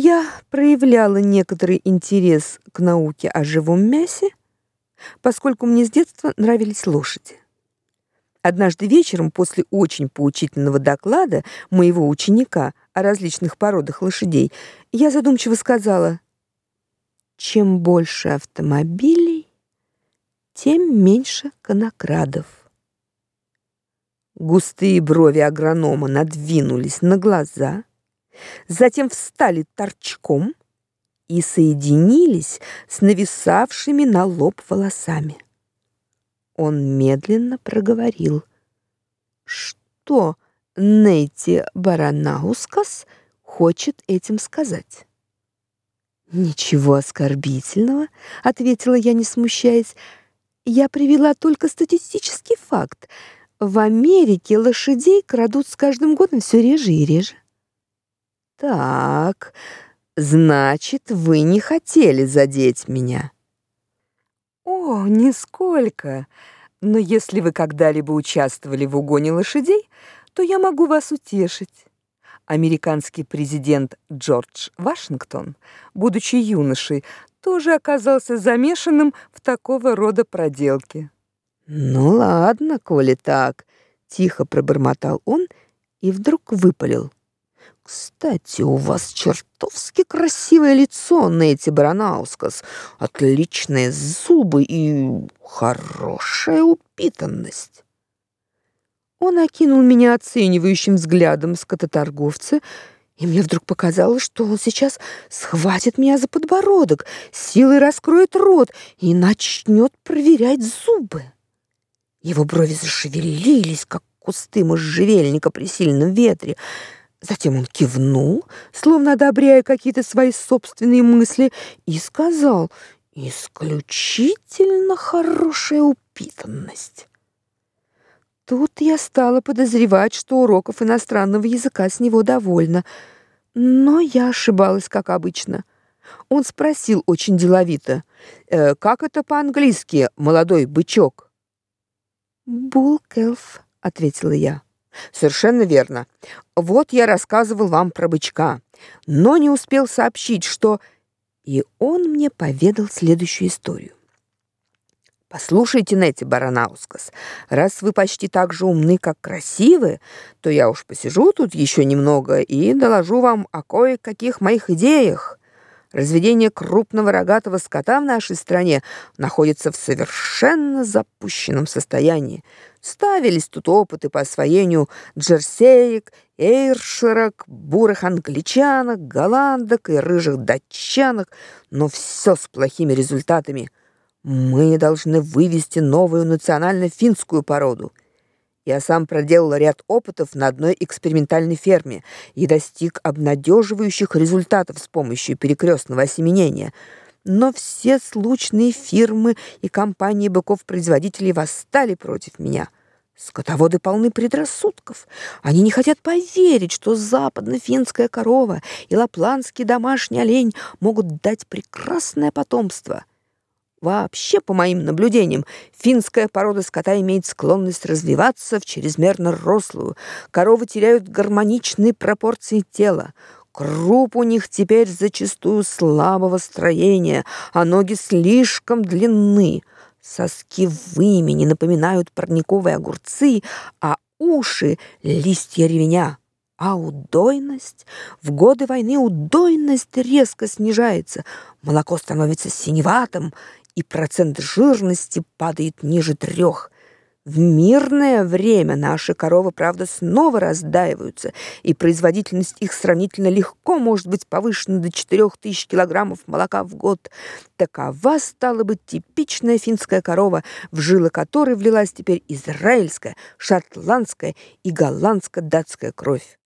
Я проявляла некоторый интерес к науке о живом мясе, поскольку мне с детства нравились лошади. Однажды вечером после очень поучительного доклада моего ученика о различных породах лошадей, я задумчиво сказала: "Чем больше автомобилей, тем меньше конокрадов". Густые брови агронома надвинулись на глаза, затем встали торчком и соединились с нависавшими на лоб волосами. Он медленно проговорил: "Что Нейти Баранаускас хочет этим сказать?" "Ничего оскорбительного", ответила я, не смущаясь. "Я привела только статистический факт. В Америке лошадей крадут с каждым годом все реже и реже". Так, значит, вы не хотели задеть меня. О, нисколько. Но если вы когда-либо участвовали в угоне лошадей, то я могу вас утешить. Американский президент Джордж Вашингтон, будучи юношей, тоже оказался замешанным в такого рода проделке. Ну ладно, коли так, тихо пробормотал он и вдруг выпалил: кстати, у вас чертовски красивое лицо, Нэти Баранаускас. Отличные зубы и хорошая упитанность. Он окинул меня оценивающим взглядом скототорговца, и мне вдруг показалось, что он сейчас схватит меня за подбородок, силой раскроет рот и начнет проверять зубы. Его брови зашевелились, как кусты можжевельника при сильном ветре. Затем он кивнул, словно одобряя какие-то свои собственные мысли, и сказал: "Исключительно хорошая упитанность". Тут я стала подозревать, что уроков иностранного языка с него довольно, но я ошибалась, как обычно. Он спросил очень деловито: э, "Как это по-английски, молодой бычок?" "Булкелф", ответила я. Совершенно верно. Вот я рассказывал вам про бычка, но не успел сообщить, что и он мне поведал следующую историю. Послушайте, Нети Баранаускас, раз вы почти так же умны, как красивы, то я уж посижу тут еще немного и доложу вам о кое-каких моих идеях. Разведение крупного рогатого скота в нашей стране находится в совершенно запущенном состоянии. Ставились тут опыты по освоению джерсеек, эйрширок, бурых англичанок, голландок и рыжих датчанок, но все с плохими результатами. Мы должны вывести новую национально-финскую породу. Я сам проделал ряд опытов на одной экспериментальной ферме и достиг обнадеживающих результатов с помощью перекрестного осеменения – но все случные фирмы и компании быков-производителей восстали против меня. Скотоводы полны предрассудков. Они не хотят поверить, что западно-финская корова и лапландский домашний олень могут дать прекрасное потомство. Вообще, по моим наблюдениям, финская порода скота имеет склонность развиваться в чрезмерно рослую. Коровы теряют гармоничные пропорции тела. Круп у них теперь зачастую слабого строения, а ноги слишком длинны. Соски в вымени напоминают парниковые огурцы, а уши — листья ревеня. А удойность? В годы войны удойность резко снижается, молоко становится синеватым, и процент жирности падает ниже трех. В мирное время наши коровы, правда, снова раздаиваются, и производительность их сравнительно легко может быть повышена до 4000 килограммов молока в год. Такова стала бы типичная финская корова, в жилы которой влилась теперь израильская, шотландская и голландско-датская кровь.